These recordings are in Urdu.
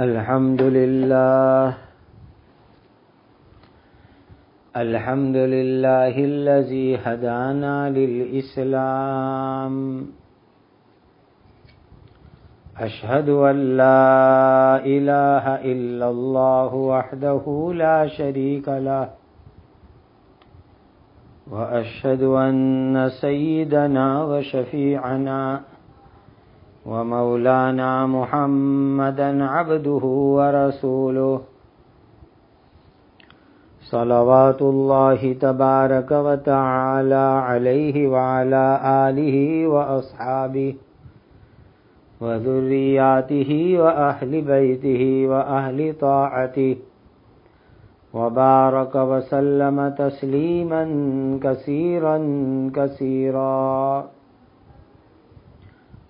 الحمد لله الحمد لله الذي هدانا للإسلام. أشهد أن لا إله إلا الله وحده لا شريك له. وأشهد أن سيدنا وشفيعنا ومولانا محمدا عبده ورسوله. صلوات الله تبارك وتعالى عليه وعلى آله وأصحابه وذرياته وأهل بيته وأهل طاعته. وبارك وسلم تسليما كثيرا كثيرا.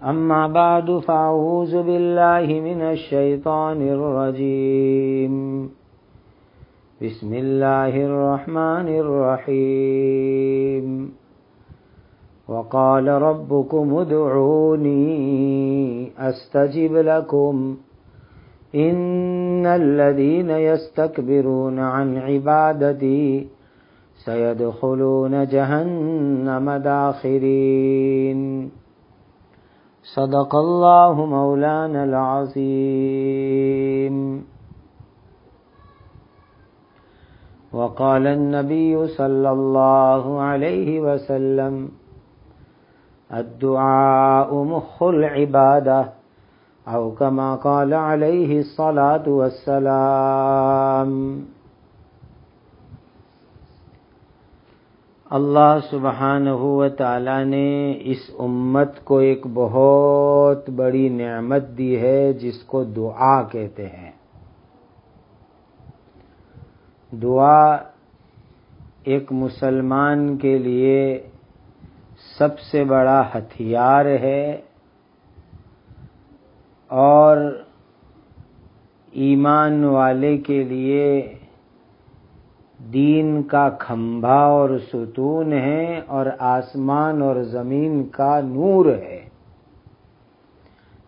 أما بعد فأعوذ بالله من الشيطان الرجيم. بسم الله الرحمن الرحيم. وقال ربكم ادعوني أستجب لكم. إن الذين يستكبرون عن عبادتي سيدخلون جهنم داخرين. صدق الله مولانا العظيم. وقال النبي صلى الله عليه وسلم الدعاء مخ العبادة أو كما قال عليه الصلاة والسلام. اللہ سبحانہ و تعالی نے اس امت کو ایک بہت بڑی نعمت دی ہے جس کو دعا کہتے ہیں۔ دعا ایک مسلمان کے لیے سب سے بڑا ہتھیار ہے اور ایمان والے کے لیے دین کا کھمبا اور ستون ہے اور آسمان اور زمین کا نور ہے۔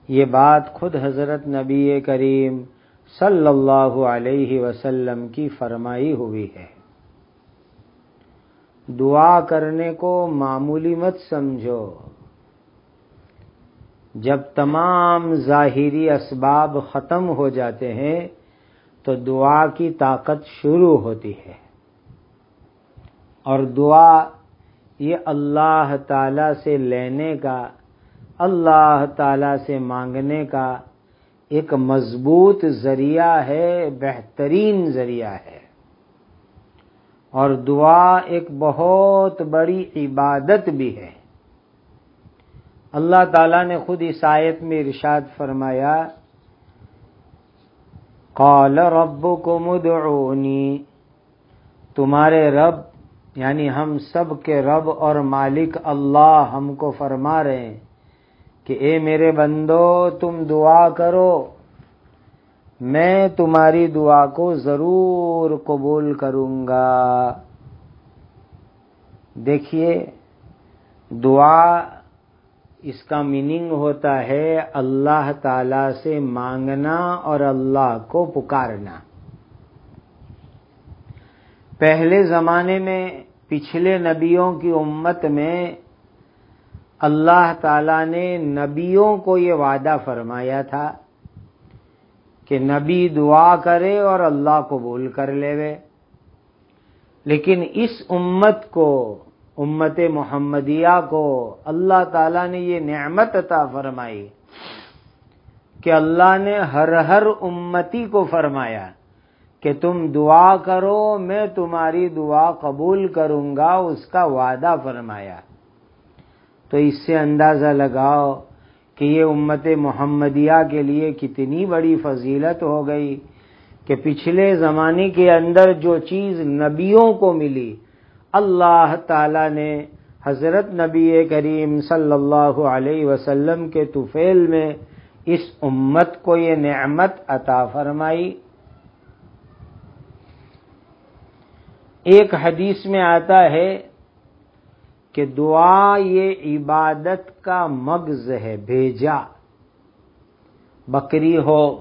یہ بات خود حضرت نبی کریم صلی اللہ علیہ وسلم کی فرمائی ہوئی ہے۔ دعا کرنے کو معمولی مت سمجھو۔ جب تمام ظاہری اسباب ختم ہو جاتے ہیں تو دعا کی طاقت شروع ہوتی ہے۔ اور دعا یہ اللہ تعالی سے لینے کا، اللہ تعالی سے مانگنے کا ایک مضبوط ذریعہ ہے، بہترین ذریعہ ہے۔ اور دعا ایک بہت بڑی عبادت بھی ہے۔ اللہ تعالی نے خود اس آیت میں ارشاد فرمایا قال رب کو تمہارے رب یعنی ہم سب کے رب اور مالک اللہ ہم کو فرما رہے ہیں کہ اے میرے بندو، تم دعا کرو۔ میں تمہاری دعا کو ضرور قبول کروں گا۔ دیکھیے، دعا اس کا میننگ ہوتا ہے اللہ تعالی سے مانگنا اور اللہ کو پکارنا۔ پہلے زمانے میں پچھلے نبیوں کی امت میں اللہ تعالی نے نبیوں کو یہ وعدہ فرمایا تھا کہ نبی دعا کرے اور اللہ قبول کر لے لیکن اس امت کو امت محمدیہ کو اللہ تعالی نے یہ نعمت عطا فرمائی کہ اللہ نے ہر ہر امتی کو فرمایا کہ تم دعا کرو، میں تمہاری دعا قبول کروں گا، اس کا وعدہ فرمایا۔ تو اس سے اندازہ لگاؤ کہ یہ امت محمدیہ کے لیے کتنی بڑی فضیلت ہو گئی کہ پچھلے زمانے کے اندر جو چیز نبیوں کو ملی اللہ تعالی نے حضرت نبی کریم صلی اللہ علیہ وسلم کے توفیل میں اس امت کو یہ نعمت عطا فرمائی۔ ایک حدیث میں آتا ہے کہ دعا یہ عبادت کا مغز ہے، بھیجا۔ بکری ہو،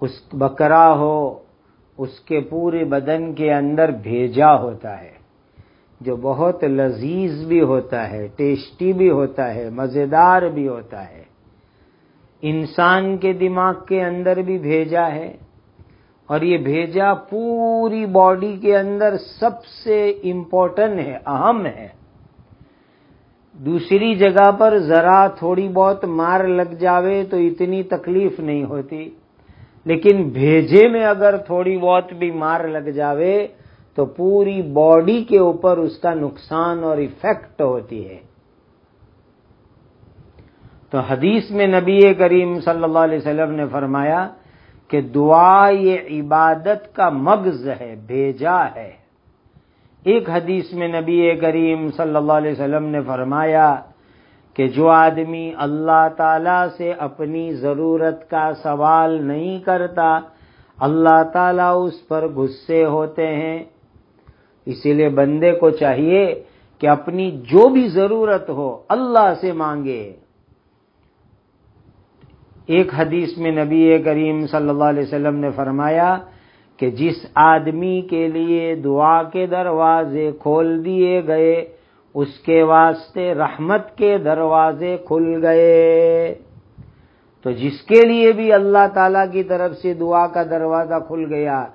اس بکرا ہو اس کے پورے بدن کے اندر بھیجا ہوتا ہے، جو بہت لذیذ بھی ہوتا ہے، ٹیسٹی بھی ہوتا ہے، مزیدار بھی ہوتا ہے۔ انسان کے دماغ کے اندر بھی بھیجا ہے، اور یہ بھیجا پوری باڈی کے اندر سب سے امپورٹنٹ ہے، اہم ہے۔ دوسری جگہ پر ذرا تھوڑی بہت مار لگ جاوے تو اتنی تکلیف نہیں ہوتی۔ لیکن بھیجے میں اگر تھوڑی بہت بھی مار لگ جاوے تو پوری باڈی کے اوپر اس کا نقصان اور افیکٹ ہوتی ہے۔ تو حدیث میں نبی کریم صلی اللہ علیہ وسلم نے فرمایا کہ دعا یہ عبادت کا مغز ہے، بھیجا ہے۔ ایک حدیث میں نبی کریم صلی اللہ علیہ وسلم نے فرمایا کہ جو آدمی اللہ تعالی سے اپنی ضرورت کا سوال نہیں کرتا، اللہ تعالی اس پر غصے ہوتے ہیں۔ اسی لیے بندے کو چاہیے کہ اپنی جو بھی ضرورت ہو اللہ سے مانگے۔ ایک حدیث میں نبی کریم صلی اللہ علیہ وسلم نے فرمایا کہ جس آدمی کے لیے دعا کے دروازے کھول دیے گئے اس کے واسطے رحمت کے دروازے کھل گئے۔ تو جس کے لیے بھی اللہ تعالی کی طرف سے دعا کا دروازہ کھل گیا،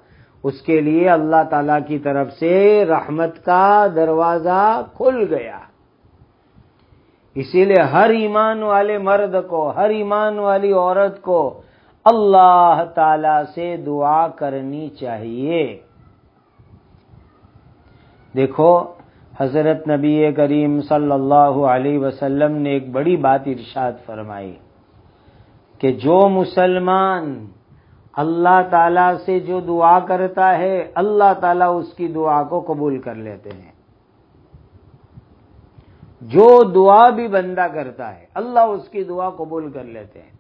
اس کے لیے اللہ تعالی کی طرف سے رحمت کا دروازہ کھل گیا۔ اسی لیے ہر ایمان والے مرد کو، ہر ایمان والی عورت کو اللہ تعالی سے دعا کرنی چاہیے۔ دیکھو حضرت نبی کریم صلی اللہ علیہ وسلم نے ایک بڑی بات ارشاد فرمائی کہ جو مسلمان اللہ تعالی سے جو دعا کرتا ہے، اللہ تعالیٰ اس کی دعا کو قبول کر لیتے ہیں۔ جو دعا بھی بندہ کرتا ہے، اللہ اس کی دعا قبول کر لیتے ہیں۔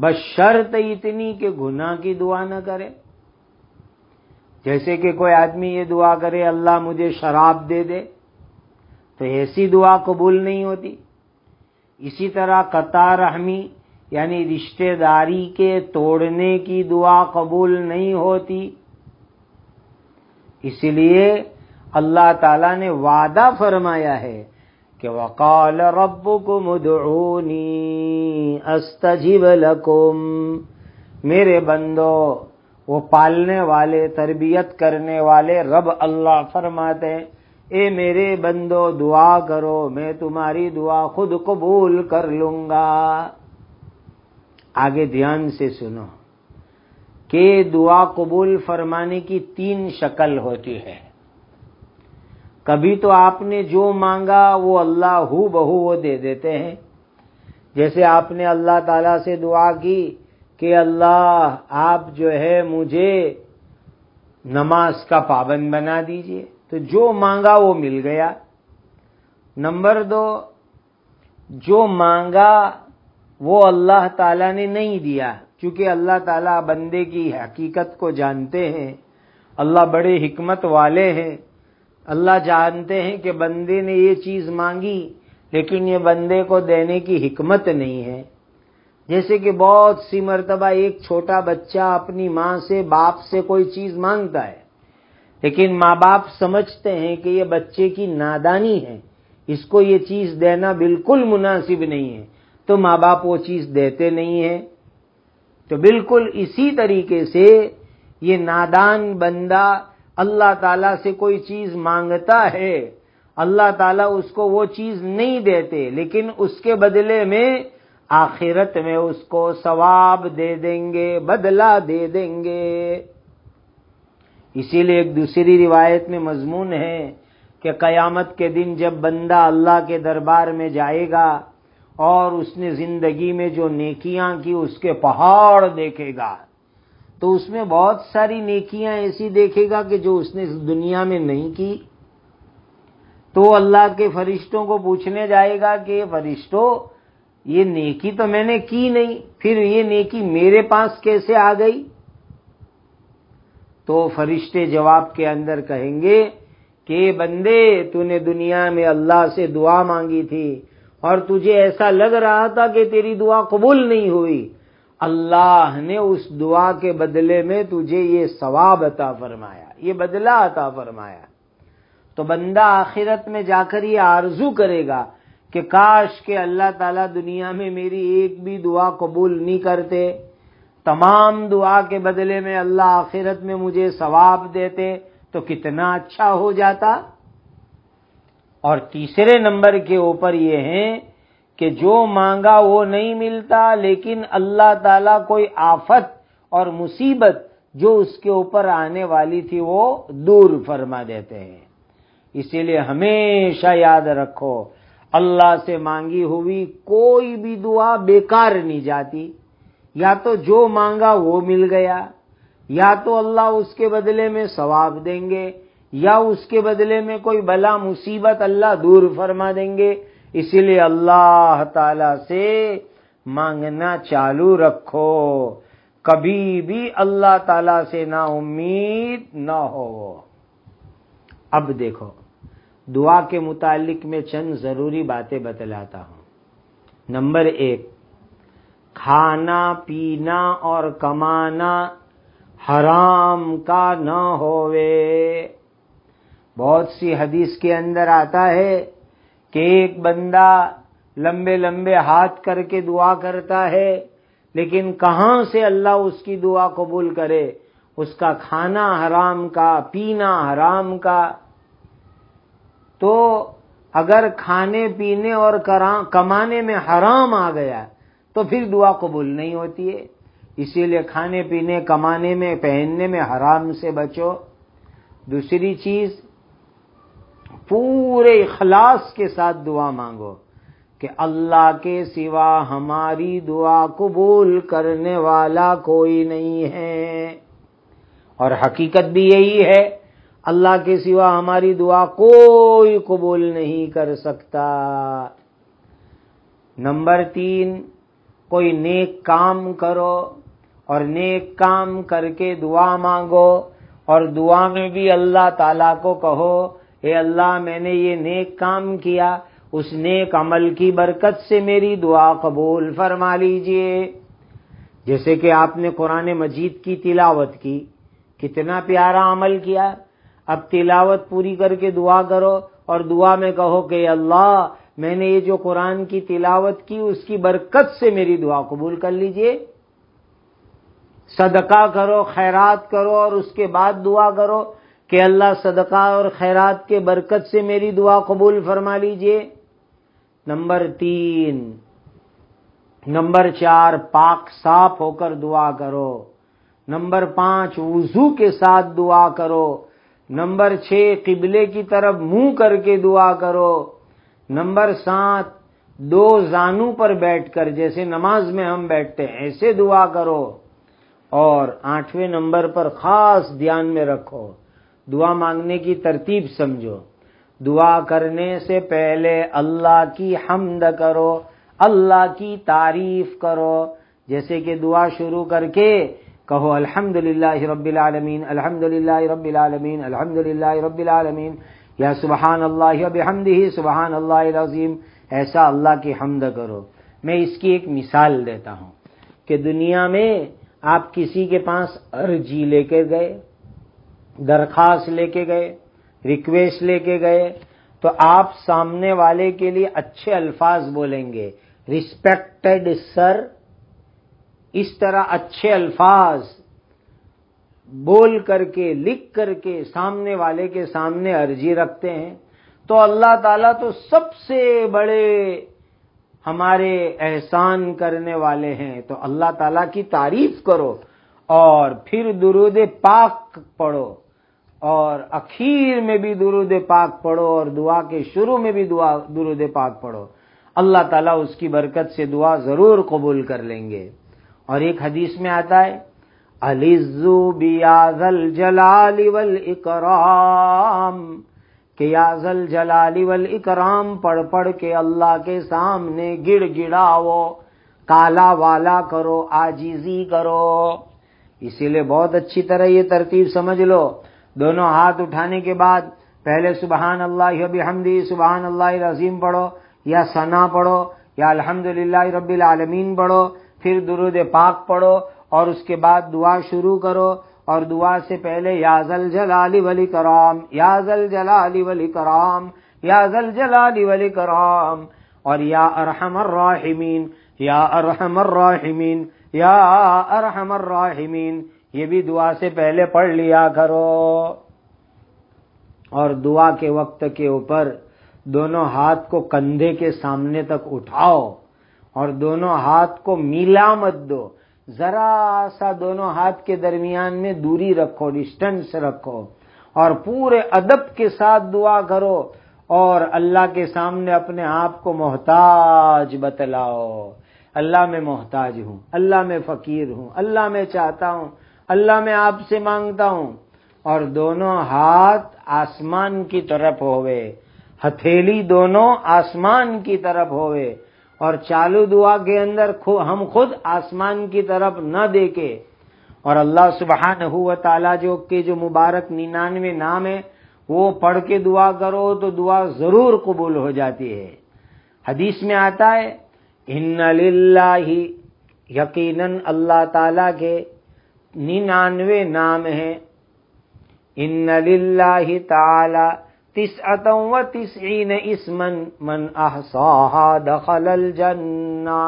بس شرط اتنی کہ گناہ کی دعا نہ کرے۔ جیسے کہ کوئی آدمی یہ دعا کرے، اللہ مجھے شراب دے دے، تو ایسی دعا قبول نہیں ہوتی۔ اسی طرح قطار رحمی یعنی رشتہ داری کے توڑنے کی دعا قبول نہیں ہوتی۔ اس لیے اللہ تعالی نے وعدہ فرمایا ہے کہ وقال رب کو مدعونی استجیب لکم۔ میرے بندو وہ پالنے والے، تربیت کرنے والے رب اللہ فرماتے ہیں، اے میرے بندو، دعا کرو، میں تمہاری دعا خود قبول کر لوں گا۔ آگے دھیان سے سنو کہ دعا قبول فرمانے کی تین شکل ہوتی ہے۔ کبھی تو آپ نے جو مانگا وہ اللہ ہو بہو وہ دے دیتے ہیں۔ جیسے آپ نے اللہ تعالی سے دعا کی کہ اللہ آپ جو ہے مجھے نماز کا پابند بنا دیجیے۔ تو جو مانگا وہ مل گیا۔ نمبر دو، جو مانگا وہ اللہ تعالی نے نہیں دیا۔ کیونکہ اللہ تعالیٰ بندے کی حقیقت کو جانتے ہیں۔ اللہ بڑے حکمت والے ہیں۔ اللہ جانتے ہیں کہ بندے نے یہ چیز مانگی، لیکن یہ بندے کو دینے کی حکمت نہیں ہے۔ جیسے کہ بہت سی مرتبہ ایک چھوٹا بچہ اپنی ماں سے باپ سے کوئی چیز مانگتا ہے، لیکن ماں باپ سمجھتے ہیں کہ یہ بچے کی نادانی ہے۔ اس کو یہ چیز دینا بالکل مناسب نہیں ہے۔ تو ماں باپ وہ چیز دیتے نہیں ہیں۔ تو بالکل اسی طریقے سے یہ نادان بندہ اللہ تعالی سے کوئی چیز مانگتا ہے۔ اللہ تعالیٰ اس کو وہ چیز نہیں دیتے، لیکن اس کے بدلے میں آخرت میں اس کو ثواب دے دیں گے، بدلہ دے دیں گے۔ اسی لیے ایک دوسری روایت میں مضمون ہے کہ قیامت کے دن جب بندہ اللہ کے دربار میں جائے گا اور اس نے زندگی میں جو نیکیاں کی اس کے پہاڑ دیکھے گا، تو اس میں بہت ساری نیکیاں ایسی دیکھے گا کہ جو اس نے اس دنیا میں نہیں کی۔ تو اللہ کے فرشتوں کو پوچھنے جائے گا کہ فرشتوں یہ نیکی تو میں نے کی نہیں، پھر یہ نیکی میرے پاس کیسے آ گئی؟ تو فرشتے جواب کے اندر کہیں گے کہ بندے، تو نے دنیا میں اللہ سے دعا مانگی تھی اور تجھے ایسا لگ رہا تھا کہ تیری دعا قبول نہیں ہوئی۔ اللہ نے اس دعا کے بدلے میں تجھے یہ ثواب عطا فرمایا، یہ بدلہ عطا فرمایا۔ تو بندہ آخرت میں جا کر یہ آرزو کرے گا کہ کاش کہ اللہ تعالیٰ دنیا میں میری ایک بھی دعا قبول نہیں کرتے، تمام دعا کے بدلے میں اللہ آخرت میں مجھے ثواب دیتے تو کتنا اچھا ہو جاتا۔ اور تیسرے نمبر کے اوپر یہ ہیں کہ جو مانگا وہ نہیں ملتا، لیکن اللہ تعالی کوئی آفت اور مصیبت جو اس کے اوپر آنے والی تھی وہ دور فرما دیتے ہیں۔ اسی لیے ہمیشہ یاد رکھو اللہ سے مانگی ہوئی کوئی بھی دعا بیکار نہیں جاتی۔ یا تو جو مانگا وہ مل گیا، یا تو اللہ اس کے بدلے میں ثواب دیں گے، یا اس کے بدلے میں کوئی بلا مصیبت اللہ دور فرما دیں گے۔ اسی لیے اللہ تعالی سے مانگنا چالو رکھو۔ کبھی بھی اللہ تعالی سے نا امید نہ ہو۔ اب دیکھو۔ دعا کے متعلق میں چند ضروری باتیں بتلاتا ہوں۔ نمبر ایک، کھانا، پینا اور کمانا حرام کا نہ ہوئے بہت سی حدیث کے اندر آتا ہے کہ ایک بندہ لمبے لمبے ہاتھ کر کے دعا کرتا ہے، لیکن کہاں سے اللہ اس کی دعا قبول کرے؟ اس کا کھانا حرام کا، پینا حرام کا۔ تو اگر کھانے پینے اور کمانے میں حرام آ گیا تو پھر دعا قبول نہیں ہوتی ہے۔ اسی لیے کھانے پینے، کمانے میں، پہننے میں حرام سے بچو۔ دوسری چیز، پورے اخلاص کے ساتھ دعا مانگو کہ اللہ کے سوا ہماری دعا قبول کرنے والا کوئی نہیں ہے۔ اور حقیقت بھی یہی ہے اللہ کے سوا ہماری دعا کوئی قبول نہیں کر سکتا۔ نمبر تین، کوئی نیک کام کرو اور نیک کام کر کے دعا مانگو اور دعا میں بھی اللہ تعالی کو کہو، اے اللہ میں نے یہ نیک کام کیا، اس نیک عمل کی برکت سے میری دعا قبول فرما لیجیے۔ جیسے کہ آپ نے قرآن مجید کی تلاوت کی، کتنا پیارا عمل کیا۔ اب تلاوت پوری کر کے دعا کرو اور دعا میں کہو کہ اللہ، میں نے یہ جو قرآن کی تلاوت کی، اس کی برکت سے میری دعا قبول کر لیجیے۔ صدقہ کرو، خیرات کرو اور اس کے بعد دعا کرو کہ اللہ صدقہ اور خیرات کے برکت سے میری دعا قبول فرما لیجیے۔ نمبر تین، نمبر چار، پاک صاف ہو کر دعا کرو۔ نمبر پانچ، وضو کے ساتھ دعا کرو۔ نمبر چھ، قبلے کی طرف منہ کر کے دعا کرو۔ نمبر سات، دو زانو پر بیٹھ کر، جیسے نماز میں ہم بیٹھتے ہیں، ایسے دعا کرو۔ اور آٹھویں نمبر پر خاص دھیان میں رکھو۔ دعا مانگنے کی ترتیب سمجھو۔ دعا کرنے سے پہلے اللہ کی حمد کرو، اللہ کی تعریف کرو۔ جیسے کہ دعا شروع کر کے کہو الحمد للہ رب العالمین الحمد للہ رب العالمین الحمد للہ رب العالمین، یا سبحان اللہ بحمد ہی سبحان اللہ العظیم، ایسا اللہ کی حمد کرو۔ میں اس کی ایک مثال دیتا ہوں کہ دنیا میں آپ کسی کے پاس ارجی لے کے گئے، درخواست لے کے گئے ریکویسٹ لے کے گئے، تو آپ سامنے والے کے لیے اچھے الفاظ بولیں گے۔ ریسپیکٹڈ سر اس طرح اچھے الفاظ بول کر کے، لکھ کر کے سامنے والے کے سامنے ارجی رکھتے ہیں، تو اللہ تعالیٰ تو سب سے بڑے ہمارے احسان کرنے والے ہیں۔ تو اللہ تعالیٰ کی تعریف کرو اور پھر درود پاک پڑھو اور اخیر میں بھی درود پاک پڑھو اور دعا کے شروع میں بھی دعا، درود پاک پڑھو۔ اللہ تعالیٰ اس کی برکت سے دعا ضرور قبول کر لیں گے۔ اور ایک حدیث میں آتا ہے علیزو بیازل جلالی ول اکرام کہ یازل جلالی ول اکرام پڑھ پڑھ کے اللہ کے سامنے گڑ گڑاؤ، کالا والا کرو، آجیزی کرو۔ اسی لیے بہت اچھی طرح یہ ترتیب سمجھ لو۔ دونوں ہاتھ اٹھانے کے بعد پہلے سبحان اللہ بحمدی، سبحان اللہ عظیم پڑھو، یا ثنا پڑھو، یا الحمد رب العالمین پڑھو۔ پھر درود پاک پڑھو اور اس کے بعد دعا شروع کرو اور دعا سے پہلے یا زل جلالی ولی کرام، یا زل جلالی ولی کرام، یا زل جلالی ولی کرام، اور یا ارحم الراحمین، یا ارحم الراحمین، یا ارحم الراحمین، یہ بھی دعا سے پہلے پڑھ لیا کرو۔ اور دعا کے وقت کے اوپر دونوں ہاتھ کو کندھے کے سامنے تک اٹھاؤ۔ اور دونوں ہاتھ کو میلا مت دو۔ ذرا سا دونوں ہاتھ کے درمیان میں دوری رکھو ڈسٹنس رکھو اور پورے ادب کے ساتھ دعا کرو اور اللہ کے سامنے اپنے آپ کو محتاج بتلاؤ۔ اللہ میں محتاج ہوں، اللہ میں فقیر ہوں، اللہ میں چاہتا ہوں، اللہ میں آپ سے مانگتا ہوں۔ اور دونوں ہاتھ آسمان کی طرف ہوئے، ہتھیلی دونوں آسمان کی طرف ہوئے۔ اور چالو دعا کے اندر ہم خود آسمان کی طرف نہ دیکھے۔ اور اللہ سبحانہ ہوا تعالیٰ جو کہ جو مبارک ننانوے نام ہے، وہ پڑھ کے دعا کرو تو دعا ضرور قبول ہو جاتی ہے۔ حدیث میں آتا ہے، ان ہی یقیناً اللہ تعالی کے ننانوے نام ہیں۔ ان للہ تعالی تسعتم و تسعین اسمن من احصاها دخل الجنہ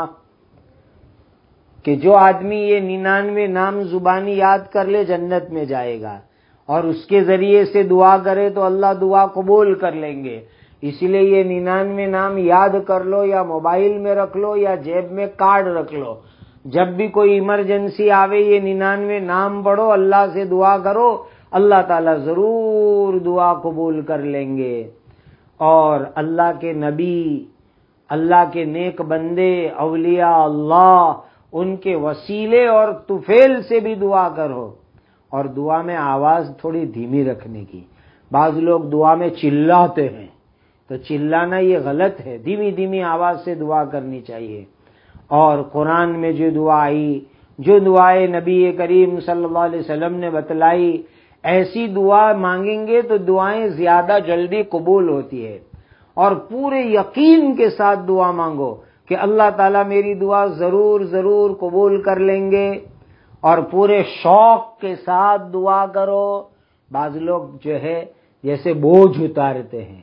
کہ جو آدمی یہ ننانوے نام زبانی یاد کر لے جنت میں جائے گا اور اس کے ذریعے سے دعا کرے تو اللہ دعا قبول کر لیں گے. اسی لیے یہ ننانوے نام یاد کر لو یا موبائل میں رکھ لو یا جیب میں کارڈ رکھ لو. جب بھی کوئی ایمرجنسی آوے یہ ننانوے نام پڑھو، اللہ سے دعا کرو اللہ تعالیٰ ضرور دعا قبول کر لیں گے اور اللہ کے نبی، اللہ کے نیک بندے، اولیاء اللہ، ان کے وسیلے اور توفیل سے بھی دعا کرو۔ اور دعا میں آواز تھوڑی دھیمی رکھنے کی۔ بعض لوگ دعا میں چلاتے ہیں۔ تو چلانا یہ غلط ہے۔ دھیمی دھیمی آواز سے دعا کرنی چاہیے۔ اور قرآن میں جو دعا آئی، جو دعائیں نبی کریم صلی اللہ علیہ وسلم نے بتلائی ایسی دعا مانگیں گے تو دعائیں زیادہ جلدی قبول ہوتی ہے۔ اور پورے یقین کے ساتھ دعا مانگو کہ اللہ تعالیٰ میری دعا ضرور ضرور قبول کر لیں گے۔ اور پورے شوق کے ساتھ دعا کرو۔ بعض لوگ جو ہے، جیسے بوجھ اتارتے ہیں،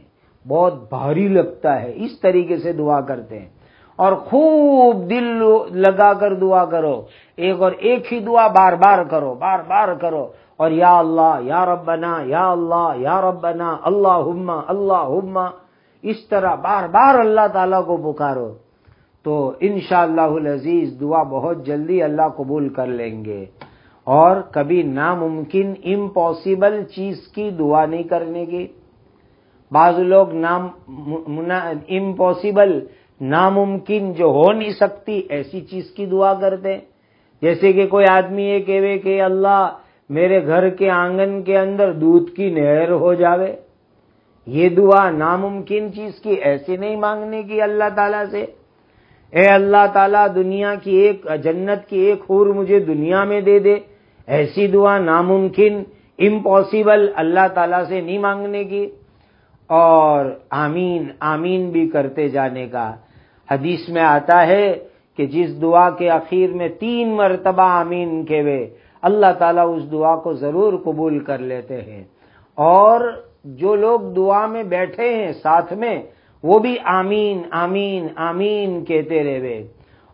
بہت بھاری لگتا ہے، اس طریقے سے دعا کرتے ہیں۔ اور خوب دل لگا کر دعا کرو۔ ایک اور ایک ہی دعا بار بار کرو، بار بار کرو۔ اور یا اللہ، یا ربنا، یا اللہ، یا ربنا اللہ ہما اللہ ہما اس طرح بار بار اللہ تعالیٰ کو پکارو تو انشاءاللہ اللہ عزیز دعا بہت جلدی اللہ قبول کر لیں گے اور کبھی ناممکن امپاسبل چیز کی دعا نہیں کرنے کی بعض لوگ نام امپاسبل ناممکن جو ہو نہیں سکتی ایسی چیز کی دعا کرتے جیسے کہ کوئی آدمی یہ کہے کہ اللہ میرے گھر کے آنگن کے اندر دودھ کی نہر ہو جاوے۔ یہ دعا ناممکن چیز کی، ایسے نہیں مانگنے کی اللہ تعالیٰ سے۔ اے اللہ تعالیٰ، دنیا کی ایک، جنت کی ایک حور مجھے دنیا میں دے دے۔ ایسی دعا ناممکن امپاسبل اللہ تعالیٰ سے نہیں مانگنے کی۔ اور آمین آمین بھی کرتے جانے کا۔ حدیث میں آتا ہے کہ جس دعا کے اخیر میں تین مرتبہ آمین کے وے اللہ تعالیٰ اس دعا کو ضرور قبول کر لیتے ہیں۔ اور جو لوگ دعا میں بیٹھے ہیں ساتھ میں، وہ بھی آمین آمین آمین کہتے رہے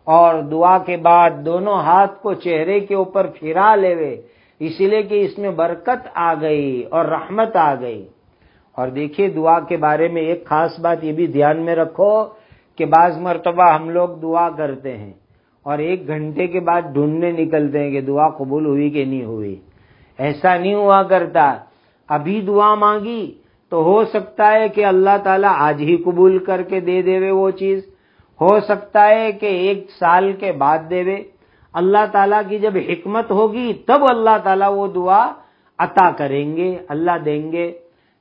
اور دعا کے بعد دونوں ہاتھ کو چہرے کے اوپر پھرا لے اسی لیے کہ اس میں برکت آ گئی اور رحمت آ گئی۔ اور دیکھیے دعا کے بارے میں ایک خاص بات یہ بھی دھیان میں رکھو کہ بعض مرتبہ ہم لوگ دعا کرتے ہیں۔ اور ایک گھنٹے کے بعد ڈھونڈنے نکلتے ہیں کہ دعا قبول ہوئی کہ نہیں ہوئی۔ ایسا نہیں ہوا کرتا۔ ابھی دعا مانگی تو ہو سکتا ہے کہ اللہ تعالیٰ آج ہی قبول کر کے دے دے وہ چیز۔ ہو سکتا ہے کہ ایک سال کے بعد دے اللہ تعالیٰ کی جب حکمت ہوگی تب اللہ تعالیٰ وہ دعا عطا کریں گے، اللہ دیں گے۔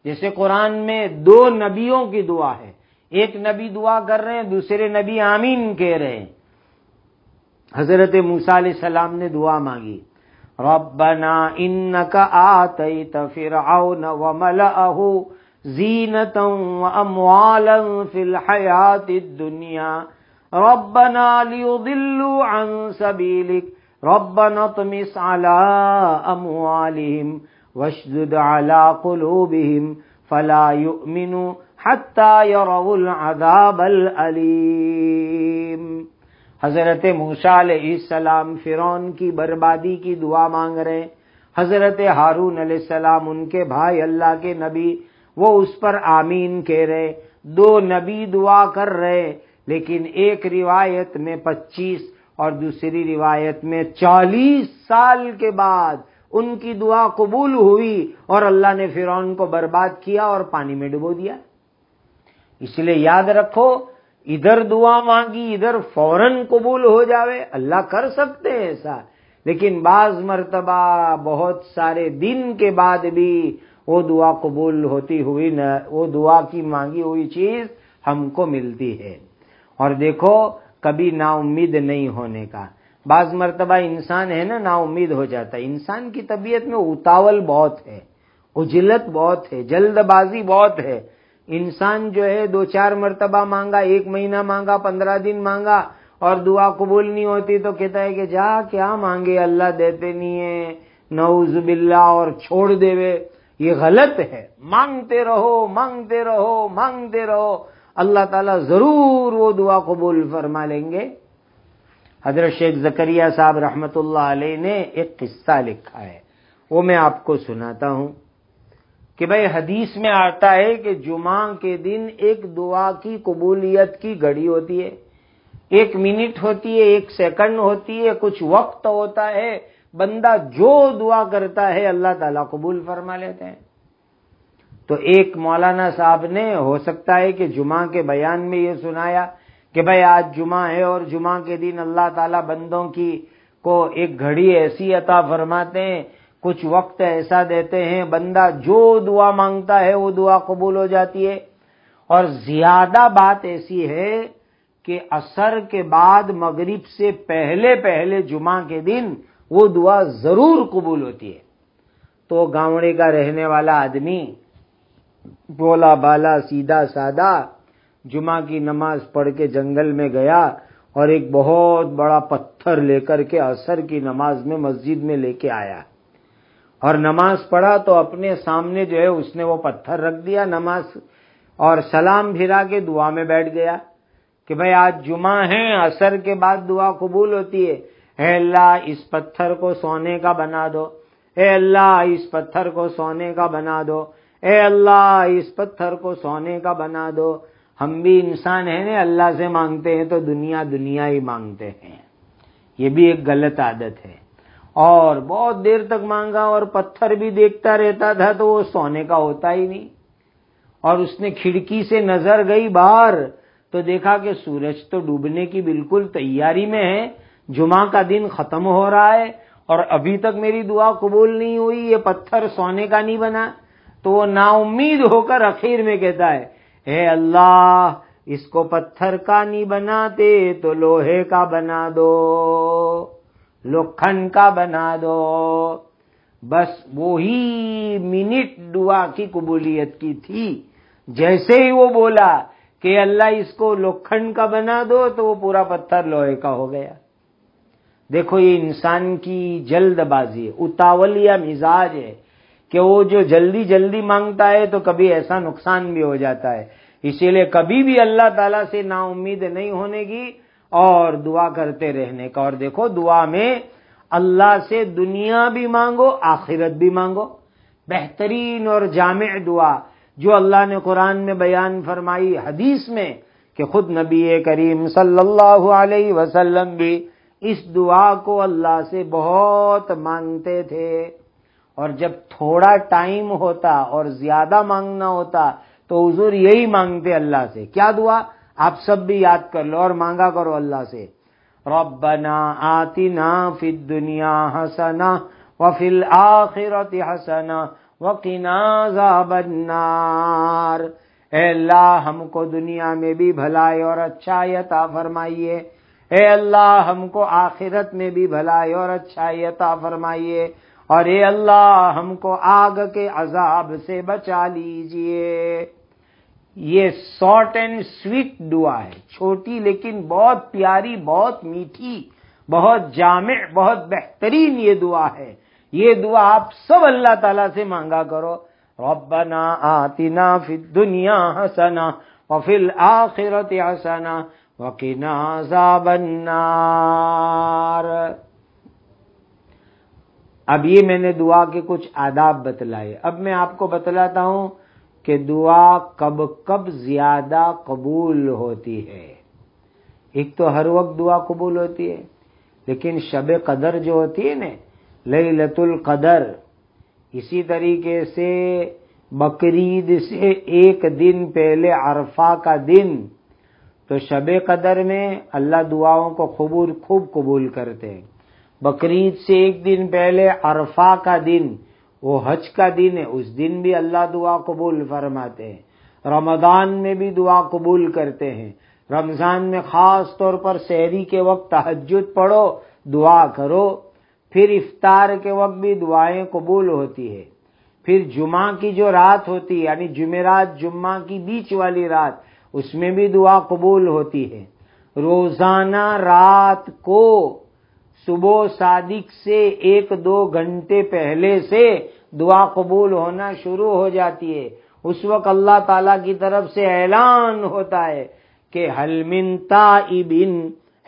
جیسے قرآن میں دو نبیوں کی دعا ہے۔ ایک نبی دعا کر رہے ہیں، دوسرے نبی آمین کہہ رہے ہیں۔ حضرت موسا علیہ السلام نے دعا مانگی، ربنا انك آتيت فرعون وملأه زينة وأموالا في الحياة الدنيا ربنا لیضلوا عن سبیلک، ربنا طمس على اموالهم واشدد على قلوبهم فلا يؤمنوا حتى يروا العذاب العلیم حضرت موسیٰ علیہ السلام فرون کی بربادی کی دعا مانگ رہے ہیں۔ حضرت ہارون علیہ السلام، ان کے بھائی اللہ کے نبی، وہ اس پر آمین کہہ رہے دو نبی دعا کر رہے لیکن ایک روایت میں پچیس اور دوسری روایت میں چالیس سال کے بعد ان کی دعا قبول ہوئی اور اللہ نے فرعون کو برباد کیا اور پانی میں ڈبو دیا۔ اس لیے یاد رکھو ادھر دعا مانگی، ادھر فوراً قبول ہو جاوے، اللہ کر سکتے ہیں ایسا۔ لیکن بعض مرتبہ بہت سارے دن کے بعد بھی وہ دعا قبول ہوتی ہوئی نہ، وہ دعا کی مانگی ہوئی چیز ہم کو ملتی ہے۔ اور دیکھو، کبھی نا امید نہیں ہونے کا۔ بعض مرتبہ انسان ہے نا نا امید ہو جاتا ہے۔ انسان کی طبیعت میں اتاول بہت ہے، اجلت بہت ہے، جلد بازی بہت ہے۔ انسان جو ہے دو چار مرتبہ مانگا، ایک مہینہ مانگا، پندرہ دن مانگا اور دعا قبول نہیں ہوتی تو کہتا ہے کہ جا، کیا مانگے؟ اللہ دیتے نہیں ہے۔ نعوذ باللہ اور چھوڑ دے وے یہ غلط ہے۔ مانگتے رہو مانگتے رہو مانگتے رہو۔ اللہ تعالیٰ ضرور وہ دعا قبول فرما لیں گے۔ حضرت شیخ زکریہ صاحب رحمت اللہ علیہ نے ایک قصہ لکھا ہے۔ وہ میں آپ کو سناتا ہوں۔ کہ بھائی حدیث میں آتا ہے کہ جمعہ کے دن ایک دعا کی قبولیت کی گھڑی ہوتی ہے، ایک منٹ ہوتی ہے، ایک سیکنڈ ہوتی ہے، کچھ وقت ہوتا ہے، بندہ جو دعا کرتا ہے اللہ تعالیٰ قبول فرما لیتے ہیں۔ تو ایک مولانا صاحب نے، ہو سکتا ہے کہ جمعہ کے بیان میں یہ سنایا کہ بھائی آج جمعہ ہے اور جمعہ کے دن اللہ تعالیٰ بندوں کی کو ایک گھڑی ایسی عطا فرماتے ہیں کچھ وقت ایسا دیتے ہیں، بندہ جو دعا مانگتا ہے وہ دعا قبول ہو جاتی ہے۔ اور زیادہ بات ایسی ہے کہ اثر کے بعد مغرب سے پہلے پہلے جمعہ کے دن وہ دعا ضرور قبول ہوتی ہے۔ تو گاؤڑے کا رہنے والا آدمی، بولا بالا، سیدھا سادہ، جمعہ کی نماز پڑھ کے جنگل میں گیا اور ایک بہت بڑا پتھر لے کر کے اثر کی نماز میں مسجد میں لے کے آیا۔ اور نماز پڑھا تو اپنے سامنے جو ہے اس نے وہ پتھر رکھ دیا نماز اور سلام بھرا کے دعا میں بیٹھ گیا کہ بھائی آج جمعہ ہے اثر کے بعد دعا قبول ہوتی ہے۔ اے اللہ، اس پتھر کو سونے کا بنا دو۔ اے اللہ، اس پتھر کو سونے کا بنا دو۔ اے اللہ، اس پتھر کو سونے کا بنا دو۔ ہم بھی انسان ہیں نا اللہ سے مانگتے ہیں تو دنیا دنیا ہی مانگتے ہیں۔ یہ بھی ایک غلط عادت ہے۔ اور بہت دیر تک مانگا اور پتھر بھی دیکھتا رہتا تھا تو وہ سونے کا ہوتا ہی نہیں۔ اور اس نے کھڑکی سے نظر گئی باہر تو دیکھا کہ سورج تو ڈوبنے کی بالکل تیاری میں ہے۔ جمعہ کا دن ختم ہو رہا ہے اور ابھی تک میری دعا قبول نہیں ہوئی، یہ پتھر سونے کا نہیں بنا۔ تو وہ نا امید ہو کر اخیر میں کہتا ہے، اے اللہ، اس کو پتھر کا نہیں بناتے تو لوہے کا بنا دو۔ لوکھن کا بنا دو۔ بس وہی منٹ دعا کی قبولیت کی تھی۔ جیسے ہی وہ بولا کہ اللہ اس کو لوکھن کا بنا دو تو وہ پورا پتھر لوہے کا ہو گیا۔ دیکھو یہ انسان کی جلد بازی ہے اتاولیا مزاج ہے کہ وہ جو جلدی جلدی مانگتا ہے تو کبھی ایسا نقصان بھی ہو جاتا ہے۔ اسی لیے کبھی بھی اللہ تعالیٰ سے نا امید نہیں ہونے کی اور دعا کرتے رہنے کا اور دیکھو دعا میں اللہ سے دنیا بھی مانگو، آخرت بھی مانگو۔ بہترین اور جامع دعا جو اللہ نے قرآن میں بیان فرمائی، حدیث میں، کہ خود نبی کریم صلی اللہ علیہ وسلم بھی اس دعا کو اللہ سے بہت مانگتے تھے۔ اور جب تھوڑا ٹائم ہوتا اور زیادہ مانگنا ہوتا تو حضور یہی مانگتے اللہ سے۔ کیا دعا؟ آپ سب بھی یاد کر لو اور مانگا کرو اللہ سے۔ ربنا آتنا فی الدنیا حسنا وفی الاخرت حسنا وقنا عذاب النار۔ اے اللہ، ہم کو دنیا میں بھی بھلائی اور اچھائی عطا فرمائیے۔ اے اللہ، ہم کو آخرت میں بھی بھلائی اور اچھائی عطا فرمائیے۔ اور اے اللہ، ہم کو آگ کے عذاب سے بچا لیجیے۔ یہ سارٹ اینڈ سویٹ دعا ہے۔ چھوٹی لیکن بہت پیاری، بہت میٹھی، بہت جامع، بہت بہترین یہ دعا ہے۔ یہ دعا آپ سب اللہ تعالی سے مانگا کرو۔ ربنا آتنا فی الدنیا حسنا وفی الاخرت حسنا وقنا عذاب النار۔ اب یہ میں نے دعا کے کچھ آداب بتلائے۔ اب میں آپ کو بتلاتا ہوں کہ دعا کب کب زیادہ قبول ہوتی ہے۔ ایک تو ہر وقت دعا قبول ہوتی ہے، لیکن شب قدر جو ہوتی ہے نا لئی لت القدر اسی طریقے سے بقرید سے ایک دن پہلے عرفہ کا دن، تو شب قدر میں اللہ دعاؤں کو قبول خوب قبول کرتے ہیں۔ بقرعید سے ایک دن پہلے عرفہ کا دن وہ حج کا دن ہے، اس دن بھی اللہ دعا قبول فرماتے ہیں۔ رمضان میں بھی دعا قبول کرتے ہیں۔ رمضان میں خاص طور پر شہری کے وقت تحجد پڑھو، دعا کرو۔ پھر افطار کے وقت بھی دعائیں قبول ہوتی ہے پھر جمعہ کی جو رات ہوتی ہے یعنی جمعرات، جمعہ کی بیچ والی رات، اس میں بھی دعا قبول ہوتی ہے۔ روزانہ رات کو صبح صادق سے ایک دو گھنٹے پہلے سے دعا قبول ہونا شروع ہو جاتی ہے۔ اس وقت اللہ تعالی کی طرف سے اعلان ہوتا ہے کہ حل من تائبن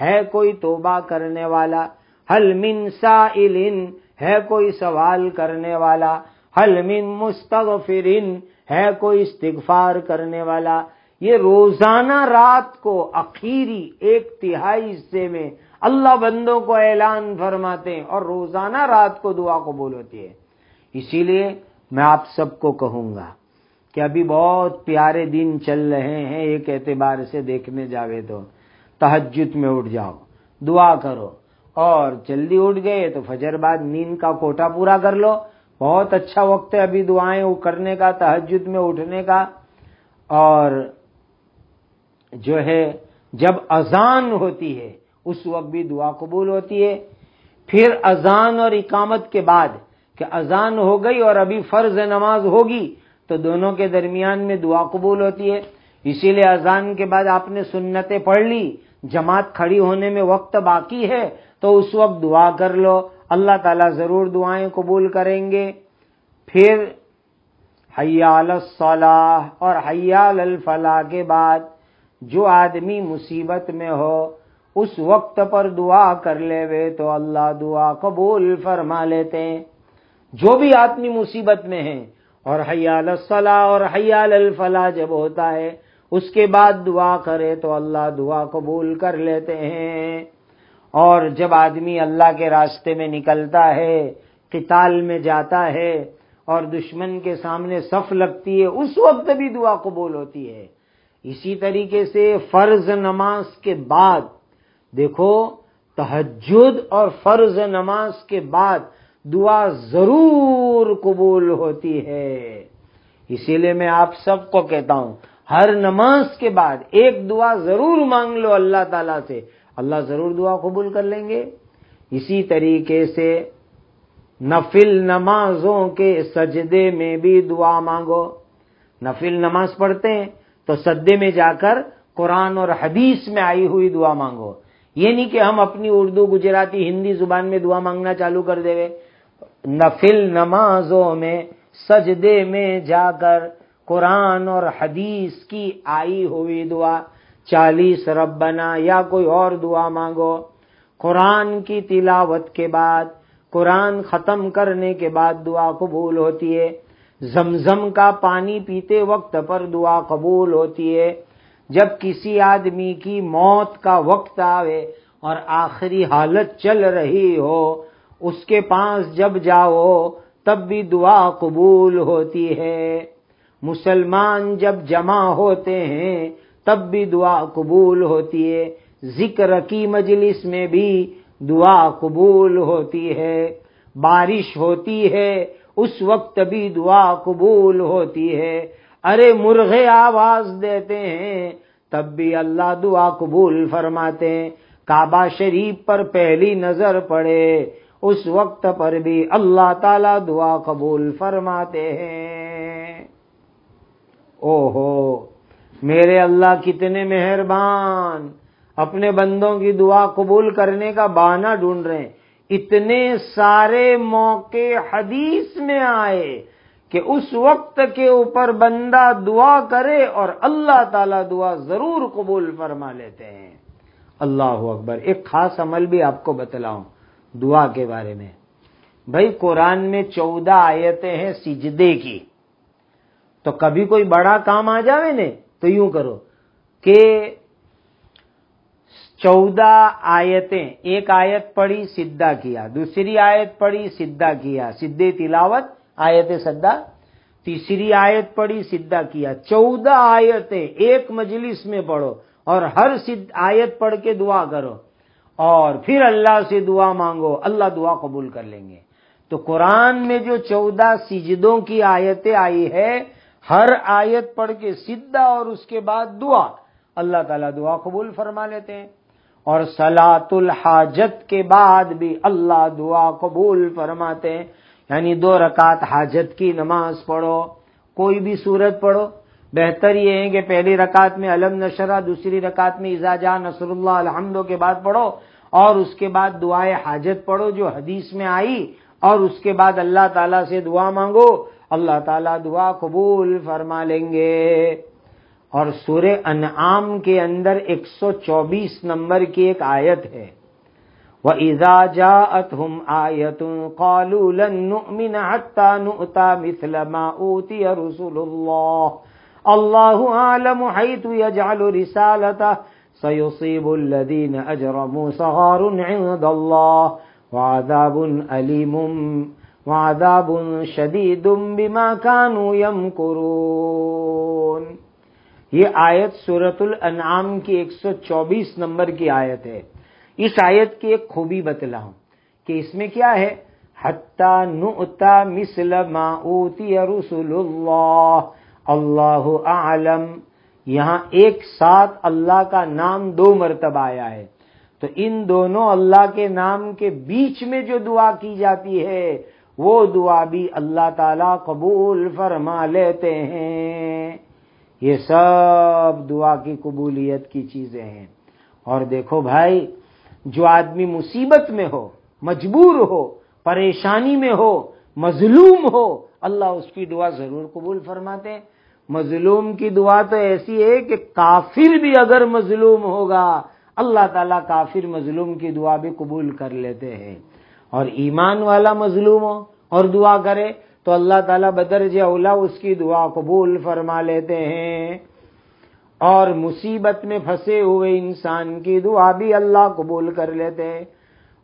ہے کوئی توبہ کرنے والا۔ حل من سائلن، ہے کوئی سوال کرنے والا۔ حل من مستغفرن، ہے کوئی استغفار کرنے والا۔ یہ روزانہ رات کو اخیری ایک تہائی حصے میں اللہ بندوں کو اعلان فرماتے ہیں اور روزانہ رات کو دعا قبول ہوتی ہے۔ اسی لیے میں آپ سب کو کہوں گا کہ ابھی بہت پیارے دن چل رہے ہیں، ایک اعتبار سے دیکھنے جاوے تو تحجد میں اٹھ جاؤ، دعا کرو۔ اور جلدی اٹھ گئے تو فجر بعد نیند کا کوٹا پورا کر لو۔ بہت اچھا وقت ہے ابھی دعائیں کرنے کا تحجد میں اٹھنے کا۔ اور جو ہے، جب اذان ہوتی ہے اس وقت بھی دعا قبول ہوتی ہے۔ پھر اذان اور اقامت کے بعد کہ اذان ہو گئی اور ابھی فرض نماز ہوگی، تو دونوں کے درمیان میں دعا قبول ہوتی ہے۔ اسی لیے اذان کے بعد آپ نے سنتیں پڑھ لی، جماعت کھڑی ہونے میں وقت باقی ہے، تو اس وقت دعا کر لو۔ اللہ تعالیٰ ضرور دعائیں قبول کریں گے۔ پھر حیال الصلاح اور حیال الفلاح کے بعد جو آدمی مصیبت میں ہو اس وقت پر دعا کر لے وے تو اللہ دعا قبول فرما لیتے ہیں۔ جو بھی آدمی مصیبت میں ہے اور حیال الصلاح اور حیال الفلاح جب ہوتا ہے، اس کے بعد دعا کرے تو اللہ دعا قبول کر لیتے ہیں۔ اور جب آدمی اللہ کے راستے میں نکلتا ہے، قتال میں جاتا ہے اور دشمن کے سامنے صف لگتی ہے، اس وقت بھی دعا قبول ہوتی ہے۔ اسی طریقے سے فرض نماز کے بعد دیکھو تحجد اور فرض نماز کے بعد دعا ضرور قبول ہوتی ہے۔ اسی لیے میں آپ سب کو کہتا ہوں، ہر نماز کے بعد ایک دعا ضرور مانگ لو اللہ تعالی سے۔ اللہ ضرور دعا قبول کر لیں گے۔ اسی طریقے سے نفل نمازوں کے سجدے میں بھی دعا مانگو۔ نفل نماز پڑھتے ہیں تو سدے میں جا کر قرآن اور حدیث میں آئی ہوئی دعا مانگو۔ یہ نہیں کہ ہم اپنی اردو گجراتی ہندی زبان میں دعا مانگنا چالو کر دے نفل نمازوں میں، سجدے میں جا کر قرآن اور حدیث کی آئی ہوئی دعا۔ چالیس ربنا، یا کوئی اور دعا مانگو۔ قرآن کی تلاوت کے بعد، قرآن ختم کرنے کے بعد دعا قبول ہوتی ہے۔ زمزم کا پانی پیتے وقت پر دعا قبول ہوتی ہے۔ جب کسی آدمی کی موت کا وقت آوے اور آخری حالت چل رہی ہو، اس کے پاس جب جاؤ، تب بھی دعا قبول ہوتی ہے۔ مسلمان جب جمع ہوتے ہیں، تب بھی دعا قبول ہوتی ہے۔ ذکر کی مجلس میں بھی دعا قبول ہوتی ہے۔ بارش ہوتی ہے، اس وقت بھی دعا قبول ہوتی ہے۔ ارے مرغے آواز دیتے ہیں، تب بھی اللہ دعا قبول فرماتے ہیں۔ کعبہ شریف پر پہلی نظر پڑے، اس وقت پر بھی اللہ تعالی دعا قبول فرماتے ہیں۔ او ہو میرے اللہ کتنے مہربان، اپنے بندوں کی دعا قبول کرنے کا بہانہ ڈھونڈ رہے ہیں۔ اتنے سارے موقع حدیث میں آئے کہ اس وقت کے اوپر بندہ دعا کرے اور اللہ تعالی دعا ضرور قبول فرما لیتے ہیں۔ اللہ اکبر، ایک خاص عمل بھی آپ کو بتلاؤں دعا کے بارے میں۔ بھائی، قرآن میں چودہ آیتیں ہیں سجدے کی۔ تو کبھی کوئی بڑا کام آ جاوے نے تو یوں کرو کہ چودہ آیتیں، ایک آیت پڑھی سدھا کیا۔ دوسری آیت پڑھی سدھا کیا۔ سدھے تلاوت آیت سدا تیسری آیت پڑھی سدھا کیا۔ چودہ آیتیں ایک مجلس میں پڑھو اور ہر آیت پڑھ کے دعا کرو۔ اور پھر اللہ سے دعا مانگو، اللہ دعا قبول کر لیں گے۔ تو قرآن میں جو چودہ سجدوں کی آیتیں آئی ہے ہر آیت پڑھ کے سدھا اور اس کے بعد دعا۔ اللہ تعالیٰ دعا قبول فرما لیتے ہیں۔ اور سلاۃ الحاجت کے بعد بھی اللہ دعا قبول فرماتے ہیں۔ یعنی دو رکعت حاجت کی نماز پڑھو، کوئی بھی صورت پڑھو، بہتر یہ ہے کہ پہلی رکعت میں علم نشرہ، دوسری رکعت میں جا نصر اللہ، الحمد کے بعد پڑھو، اور اس کے بعد دعائے حاجت پڑھو جو حدیث میں آئی، اور اس کے بعد اللہ تعالیٰ سے دعا مانگو، اللہ تعالیٰ دعا قبول فرما لیں گے۔ اور سورہ انعام کے اندر ایک سو چوبیس نمبر کی ایک آیت ہے۔ وَإِذَا جَاءَتْهُمْ آيَةٌ قَالُوا لَن نُؤْمِنَ حَتَّى نُؤْتَى مِثْلَ مَا أُوتِيَ رُسُلُ اللَّهِ. اللَّهُ أَعْلَمُ حَيْثُ يَجْعَلُ رِسَالَتَهُ. سَيُصِيبُ الَّذِينَ أَجْرَمُوا صَغَارٌ عِندَ اللَّهِ. وَعَذَابٌ أَلِيمٌ، وَعَذَابٌ شَدِيدٌ بِمَا كَانُوا يَمْكُرُونَ. یہ آیت سورة الانعام کی 124 نمبر کی آیت ہے۔ اس آیت کی ایک خوبی بتلاؤں کہ اس میں کیا ہے؟ نتا مسل اوتی رسول اللہ اللہ عالم یہاں ایک ساتھ اللہ کا نام دو مرتبہ آیا ہے۔ تو ان دونوں اللہ کے نام کے بیچ میں جو دعا کی جاتی ہے، وہ دعا بھی اللہ تعالی قبول فرما لیتے ہیں۔ یہ سب دعا کی قبولیت کی چیزیں ہیں۔ اور دیکھو بھائی جو آدمی مصیبت میں ہو، مجبور ہو، پریشانی میں ہو، مظلوم ہو، اللہ اس کی دعا ضرور قبول فرماتے ہیں۔ مظلوم کی دعا تو ایسی ہے کہ کافر بھی اگر مظلوم ہوگا، اللہ تعالیٰ کافر مظلوم کی دعا بھی قبول کر لیتے ہیں۔ اور ایمان والا مظلوم ہو اور دعا کرے تو اللہ تعالیٰ بدرج اولا اس کی دعا قبول فرما لیتے ہیں۔ اور مصیبت میں پھنسے ہوئے انسان کی دعا بھی اللہ قبول کر لیتے ہیں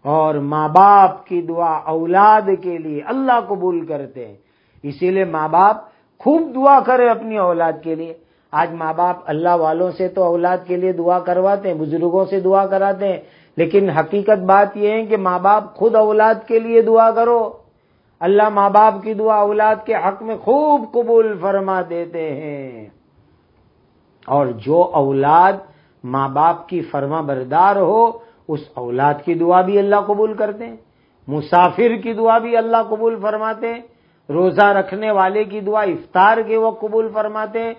اور ماں باپ کی دعا اولاد کے لیے اللہ قبول کرتے ہیں۔ اسی لیے ماں باپ خوب دعا کرے اپنی اولاد کے لیے۔ آج ماں باپ اللہ والوں سے تو اولاد کے لیے دعا کرواتے ہیں، بزرگوں سے دعا کراتے ہیں، لیکن حقیقت بات یہ ہے کہ ماں باپ خود اولاد کے لیے دعا کرو۔ اللہ ماں باپ کی دعا اولاد کے حق میں خوب قبول فرما دیتے ہیں۔ اور جو اولاد ماں باپ کی فرما بردار ہو، اس اولاد کی دعا بھی اللہ قبول کرتے ہیں۔ مسافر کی دعا بھی اللہ قبول فرماتے ہیں۔ روزہ رکھنے والے کی دعا افطار کے وہ قبول فرماتے ہیں۔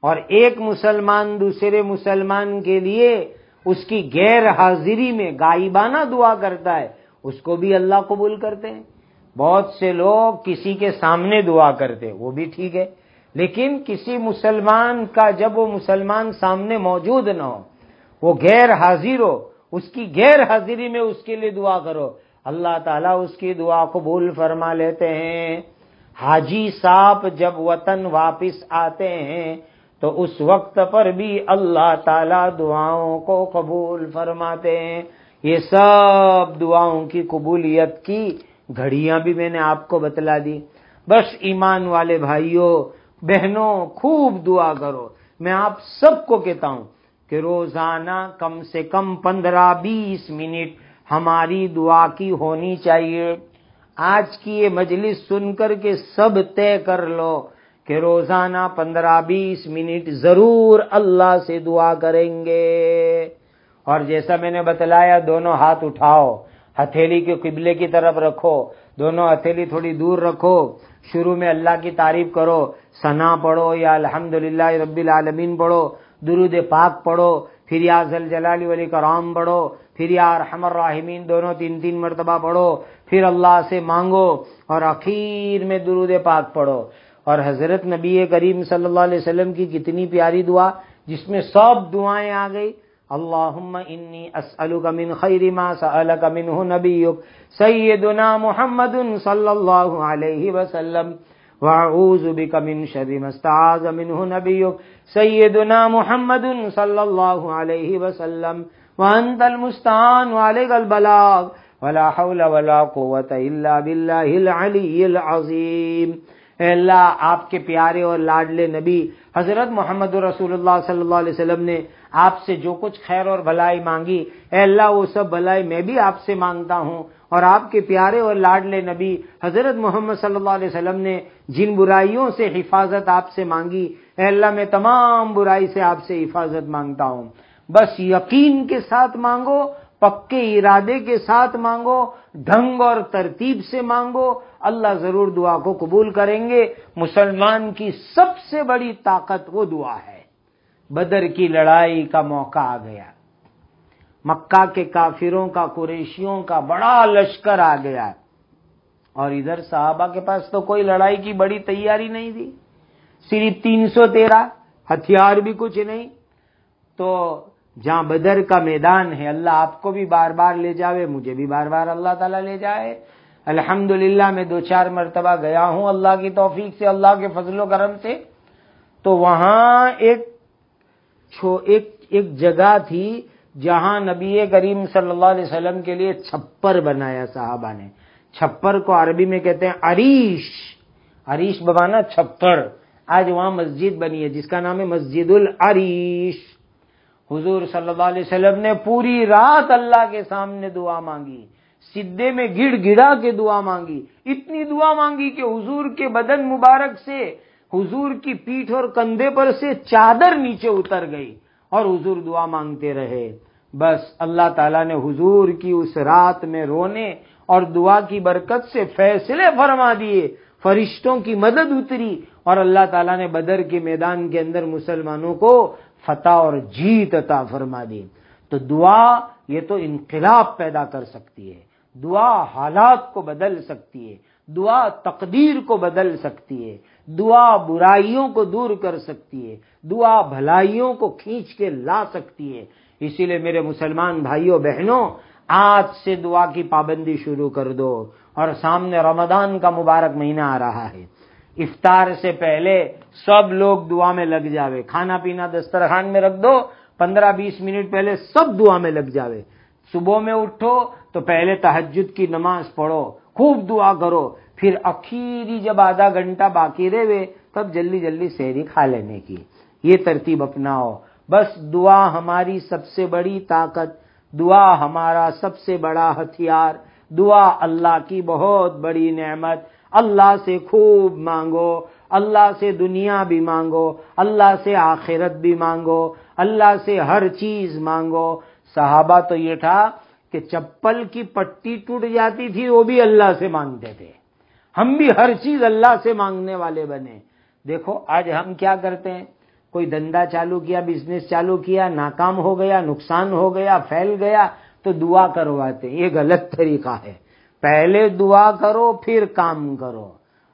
اور ایک مسلمان دوسرے مسلمان کے لیے اس کی غیر حاضری میں غائبانہ دعا کرتا ہے، اس کو بھی اللہ قبول کرتے ہیں۔ بہت سے لوگ کسی کے سامنے دعا کرتے وہ بھی ٹھیک ہے۔ لیکن کسی مسلمان کا جب وہ مسلمان سامنے موجود نہ ہو، وہ غیر حاضر ہو، اس کی غیر حاضری میں اس کے لیے دعا کرو۔ اللہ تعالیٰ اس کی دعا قبول فرما لیتے ہیں۔ حاجی صاحب جب وطن واپس آتے ہیں، تو اس وقت پر بھی اللہ تعالیٰ دعاؤں کو قبول فرماتے ہیں۔ یہ سب دعاؤں کی قبولیت کی گھڑیاں بھی میں نے آپ کو بتلا دی۔ بس ایمان والے بھائیوں بہنوں خوب دعا کرو۔ میں آپ سب کو کہتا ہوں کہ روزانہ کم سے کم پندرہ بیس منٹ ہماری دعا کی ہونی چاہیے۔ آج کی یہ مجلس سن کر کے سب طے کر لو کہ روزانہ پندرہ بیس منٹ ضرور اللہ سے دعا کریں گے۔ اور جیسا میں نے بتلایا، دونوں ہاتھ اٹھاؤ، ہتھیلی کے قبلے کی طرف رکھو، دونوں ہتھیلی تھوڑی دور رکھو، شروع میں اللہ کی تعریف کرو ثنا پڑھو یا الحمد رب العالمین پڑھو، درود پاک پڑھو، پھر یا زل جلالی ولی کرام پڑھو، پھر یا رحم الراحمین دونوں تین تین مرتبہ پڑھو، پھر اللہ سے مانگو اور اخیر میں درود پاک پڑھو۔ اور حضرت نبی کریم صلی اللہ علیہ وسلم کی کتنی پیاری دعا، جس میں سب دعائیں آ گئی۔ اللهم انی اسألک من خیر ما سألک منه نبیک سیدنا محمد صلی اللہ علیہ وسلم۔ واعوذ بک من شر ما استعاذ منه نبیک سیدنا محمد صلی اللہ علیہ وسلم وانت المستعان وعلیک البلاغ ولا حول ولا قوة الا باللہ العلی العظیم اے اللہ، آپ کے پیارے اور لاڈلے نبی حضرت محمد رسول اللہ صلی اللہ علیہ وسلم نے آپ سے جو کچھ خیر اور بھلائی مانگی، اے اللہ، وہ سب بھلائی میں بھی آپ سے مانگتا ہوں۔ اور آپ کے پیارے اور لاڈلے نبی حضرت محمد صلی اللہ علیہ وسلم نے جن برائیوں سے حفاظت آپ سے مانگی، اے اللہ میں تمام برائی سے آپ سے حفاظت مانگتا ہوں۔ بس یقین کے ساتھ مانگو، پکے ارادے کے ساتھ مانگو، ڈھنگ اور ترتیب سے مانگو۔ اللہ ضرور دعا کو قبول کریں گے۔ مسلمان کی سب سے بڑی طاقت وہ دعا ہے۔ بدر کی لڑائی کا موقع آ گیا۔ مکہ کے کافروں کا، قریشیوں کا بڑا لشکر آ گیا اور ادھر صحابہ کے پاس تو کوئی لڑائی کی بڑی تیاری نہیں تھی۔ صرف تین سو تیرہ، ہتھیار بھی کچھ نہیں۔ تو جہاں بدر کا میدان ہے، اللہ آپ کو بھی بار بار لے جاوے، مجھے بھی بار بار اللہ تعالیٰ لے جائے۔ الحمد میں دو چار مرتبہ گیا ہوں اللہ کی توفیق سے، اللہ کے فضل و کرم سے۔ تو وہاں ایک ایک ایک جگہ تھی جہاں نبی کریم صلی اللہ علیہ وسلم کے لیے چھپر بنایا صحابہ نے۔ چھپر کو عربی میں کہتے ہیں عریش۔ عریش ببانا چھپر۔ آج وہاں مسجد بنی ہے، جس کا نام ہے مسجد العریش حضور صلی اللہ علیہ وسلم نے پوری رات اللہ کے سامنے دعا مانگی۔ سدے میں گڑ گڑا کے دعا مانگی۔ اتنی دعا مانگی کہ حضور کے بدن مبارک سے، حضور کی پیٹھ اور کندھے پر سے چادر نیچے اتر گئی۔ اور حضور دعا مانگتے رہے۔ بس اللہ تعالیٰ نے حضور کی اس رات میں رونے اور دعا کی برکت سے فیصلے فرما دیے۔ فرشتوں کی مدد اتری اور اللہ تعالیٰ نے بدر کے میدان کے اندر مسلمانوں کو فتح اور جیت عطا فرما دی۔ تو دعا یہ تو انقلاب پیدا کر سکتی ہے۔ دعا حالات کو بدل سکتی ہے۔ دعا تقدیر کو بدل سکتی ہے۔ دعا برائیوں کو دور کر سکتی ہے، دعا بھلائیوں کو کھینچ کے لا سکتی ہے۔ اسی لیے میرے مسلمان بھائیوں، بہنوں، آج سے دعا کی پابندی شروع کر دو اور سامنے رمضان کا مبارک مہینہ آ رہا ہے۔ افطار سے پہلے سب لوگ دعا میں لگ جاوے۔ کھانا پینا دسترخوان میں رکھ دو، پندرہ بیس منٹ پہلے سب دعا میں لگ جاوے۔ صبح میں اٹھو تو پہلے تحجد کی نماز پڑھو، خوب دعا کرو۔ پھر اخیری جب آدھا گھنٹہ باقی رہے، تب جلدی جلدی سیری کھا لینے کی۔ یہ ترتیب اپناؤ۔ بس دعا ہماری سب سے بڑی طاقت، دعا ہمارا سب سے بڑا ہتھیار، دعا اللہ کی بہت بڑی نعمت۔ اللہ سے خوب مانگو، اللہ سے دنیا بھی مانگو، اللہ سے آخرت بھی مانگو، اللہ سے ہر چیز مانگو۔ صحابہ تو یہ تھا کہ چپل کی پٹی ٹوٹ جاتی تھی، وہ بھی اللہ سے مانگتے تھے۔ ہم بھی ہر چیز اللہ سے مانگنے والے بنے۔ دیکھو، آج ہم کیا کرتے ہیں؟ کوئی دندا چالو کیا، بزنس چالو کیا، ناکام ہو گیا، نقصان ہو گیا، پھیل گیا، تو دعا کرواتے یہ غلط طریقہ ہے۔ پہلے دعا کرو، پھر کام کرو۔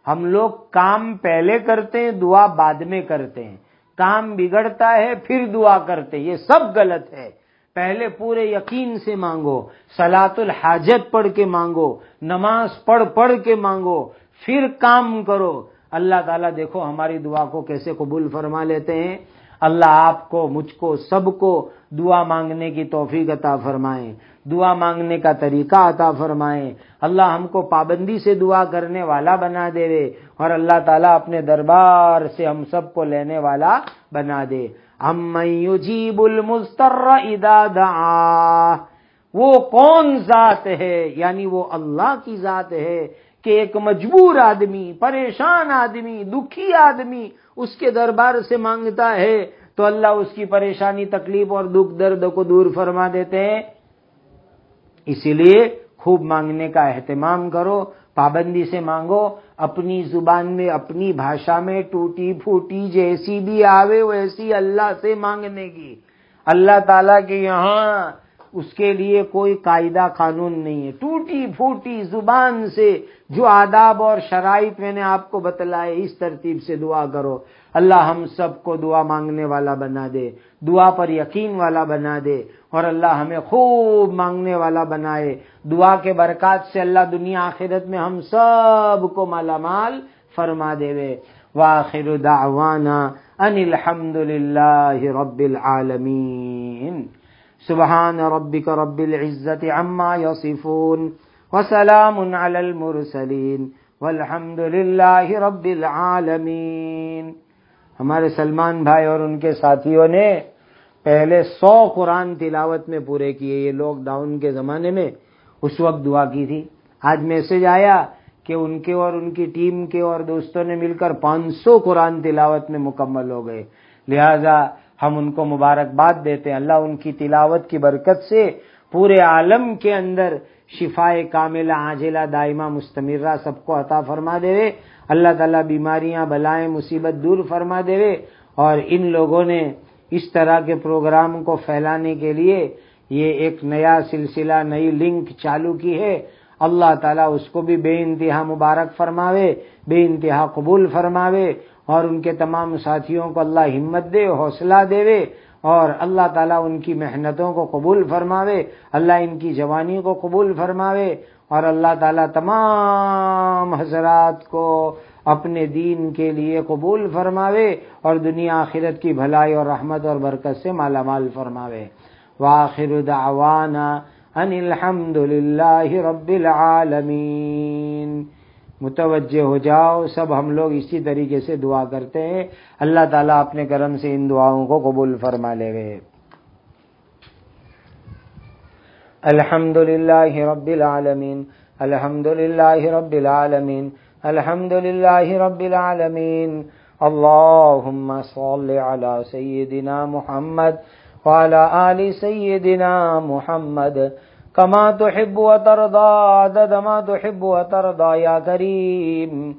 ہم لوگ کام پہلے کرتے ہیں، دعا بعد میں کرتے ہیں۔ کام بگڑتا ہے، پھر دعا کرتے یہ سب غلط ہے۔ پہلے پورے یقین سے مانگو سلاۃ الحاجت پڑھ کے مانگو، نماز پڑھ پڑھ کے مانگو، پھر کام کرو۔ اللہ تعالیٰ دیکھو ہماری دعا کو کیسے قبول فرما لیتے ہیں۔ اللہ آپ کو، مجھ کو، سب کو دعا مانگنے کی توفیق عطا فرمائیں دعا مانگنے کا طریقہ عطا فرمائیں۔ اللہ ہم کو پابندی سے دعا کرنے والا بنا دے۔ اور اللہ تعالیٰ اپنے دربار سے ہم سب کو لینے والا بنا دے۔ یجیب المستر اذا دعا۔ وہ کون ذات ہے؟ یعنی وہ اللہ کی ذات ہے کہ ایک مجبور آدمی، پریشان آدمی، دکھی آدمی اس کے دربار سے مانگتا ہے تو اللہ اس کی پریشانی، تکلیف اور دکھ درد کو دور فرما دیتے ہیں۔ اسی لیے خوب مانگنے کا اہتمام کرو، پابندی سے مانگو، اپنی زبان میں، اپنی بھاشا میں ٹوٹی پھوٹی جیسی بھی آوے، ویسی اللہ سے مانگنے کی۔ اللہ تعالیٰ کے یہاں اس کے لیے کوئی قاعدہ قانون نہیں ہے۔ ٹوٹی پھوٹی زبان سے جو آداب اور شرائط میں نے آپ کو بتلائے، اس ترتیب سے دعا کرو۔ اللہ ہم سب کو دعا مانگنے والا بنا دے، دعا پر یقین والا بنا دے۔ اور اللہ ہمیں خوب مانگنے والا بنائے۔ دعا کے برکات سے اللہ دنیا آخرت میں ہم سب کو مالا مال فرما دے وے واخر دعوانا ان الحمد للہ رب العالمین۔ سبحان ربك رب العزت عما يصفون وسلام على المرسلين والحمد للہ رب العالمین۔ ہمارے سلمان بھائی اور ان کے ساتھیوں نے پہلے سو قرآن تلاوت میں پورے کیے، یہ لاک ڈاؤن کے زمانے میں اس وقت دعا کی تھی۔ آج میسج آیا کہ ان کے اور ان کی ٹیم کے اور دوستوں نے مل کر پانچ سو قرآن تلاوت میں مکمل ہو گئے۔ لہذا ہم ان کو مبارکباد دیتے ہیں۔ اللہ ان کی تلاوت کی برکت سے پورے عالم کے اندر شفا کاملہ، عاجلہ، دائمہ، مستمرہ سب کو عطا فرما دے۔ اللہ تعالیٰ بیماریاں، بلائیں، مصیبت دور فرما دے۔ اور ان لوگوں نے اس طرح کے پروگرام کو پھیلانے کے لیے یہ ایک نیا سلسلہ، نئی لنک چالو کی ہے۔ اللہ تعالیٰ اس کو بھی بے انتہا مبارک فرماوے، بے انتہا قبول فرماوے اور ان کے تمام ساتھیوں کو اللہ ہمت دے، حوصلہ دے اور اللہ تعالیٰ ان کی محنتوں کو قبول فرماوے، اللہ ان کی جوانی کو قبول فرماوے اور اللہ تعالیٰ تمام حضرات کو اپنے دین کے لیے قبول فرماوے اور دنیا آخرت کی بھلائی اور رحمت اور برکت سے مالا مال فرماوے۔ واخر دعوانا ان الحمد للہ رب العالمین۔ متوجہ ہو جاؤ، سب ہم لوگ اسی طریقے سے دعا کرتے ہیں۔ اللہ تعالیٰ اپنے کرم سے ان دعاؤں کو قبول فرما لے گئے۔ الحمد للہ رب العالمین۔ الحمد للہ رب العالمین۔ الحمد للہ رب العالمین اللهم صل على سيدنا محمد وعلى آل سيدنا محمد. كما تحب وترضى، عدد ما تحب وترضى، يا كريم،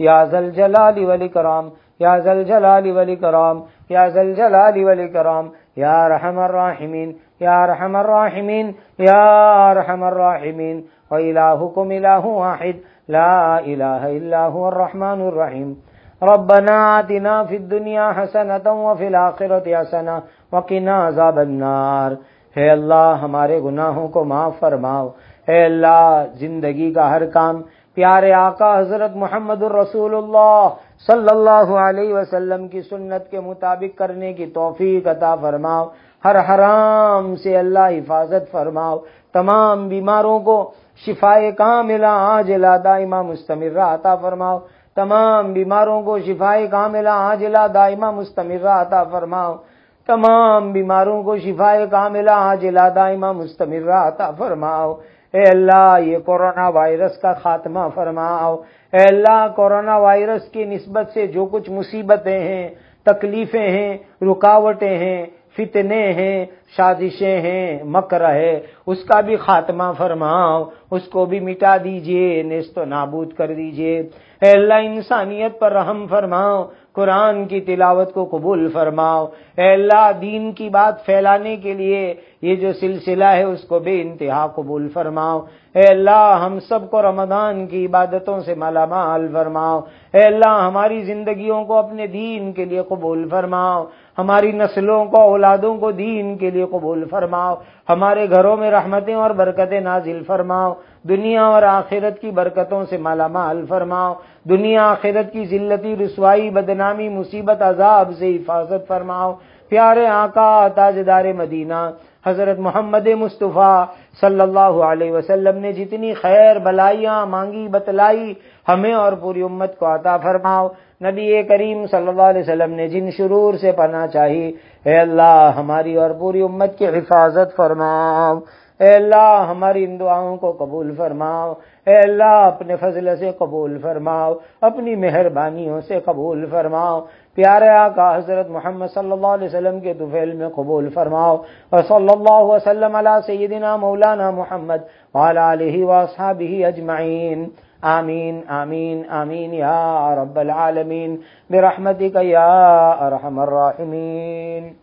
يا ذا الجلال والإكرام، يا ذا الجلال والإكرام، يا ذا الجلال والإكرام، يا رحم الراحمين، يا رحم الراحمين، يا رحم الراحمين. وإلهكم إله واحد. لا إله إلا هو الرحمن الرحيم. ربنا آتنا في الدنيا حسنة وفي الآخرة حسنة وقنا عذاب النار. اے اللہ، ہمارے گناہوں کو معاف فرماؤ. اے اللہ، زندگی کا ہر کام. پیارے آقا حضرت محمد الرسول اللہ صلی اللہ علیہ وسلم کی سنت کے مطابق کرنے کی توفیق عطا فرماؤ. ہر حرام سے اللہ حفاظت فرماؤ. تمام بیماروں کو شفا کام ملا آج دائمہ مستمرہ عطا فرماؤ۔ تمام بیماروں کو شفا کام ملا آج دائمہ مستمرہ عطا فرماؤ۔ تمام بیماروں کو شفا کاملہ آج دائمہ مستمرہ عطا فرماؤ۔ اے اللہ، یہ کورونا وائرس کا خاتمہ فرماؤ۔ اے اللہ کورونا وائرس کی نسبت سے جو کچھ مصیبتیں ہیں، تکلیفیں ہیں، رکاوٹیں ہیں فتنے ہیں، سازشیں ہیں، مکر ہے۔ اس کا بھی خاتمہ فرماؤ، اس کو بھی مٹا دیجیے، نیست و نابود کر دیجیے۔ اے اللہ، انسانیت پر رحم فرماؤ، قرآن کی تلاوت کو قبول فرماؤ۔ اے اللہ، دین کی بات پھیلانے کے لیے یہ جو سلسلہ ہے، اس کو بے انتہا قبول فرماؤ۔ اے اللہ، ہم سب کو رمضان کی عبادتوں سے مالا مال فرماؤ۔ اے اللہ، ہماری زندگیوں کو اپنے دین کے لیے قبول فرماؤ۔ ہماری نسلوں کو، اولادوں کو دین کے لیے قبول فرماؤ۔ ہمارے گھروں میں رحمتیں اور برکتیں نازل فرماؤ۔ دنیا اور آخرت کی برکتوں سے مالا مال فرماؤ۔ دنیا، آخرت کی ذلتی، رسوائی، بدنامی، مصیبت، عذاب سے حفاظت فرماؤ۔ پیارے آقا، تاجدار مدینہ، حضرت محمد مصطفیٰ صلی اللہ علیہ وسلم نے جتنی خیر بلائیاں مانگی، بتلائی ہمیں اور پوری امت کو عطا فرماؤ۔ نبی کریم صلی اللہ علیہ وسلم نے جن شرور سے پناہ چاہی، اے اللہ ہماری اور پوری امت کی حفاظت فرماؤ۔ اے اللہ ہماری ان دعاؤں کو قبول فرماؤ۔ اے اللہ اپنے فضل سے قبول فرماؤ، اپنی مہربانیوں سے قبول فرماؤ۔ پیارے آقا حضرت محمد صلی اللہ علیہ وسلم کے طفیل میں قبول فرماؤ۔ اور صلی اللہ وسلم علی سیدنا مولانا محمد علیہ واصحابہ اجمعین۔ آمين آمين آمين يا رب العالمين. برحمتك يا أرحم الراحمين.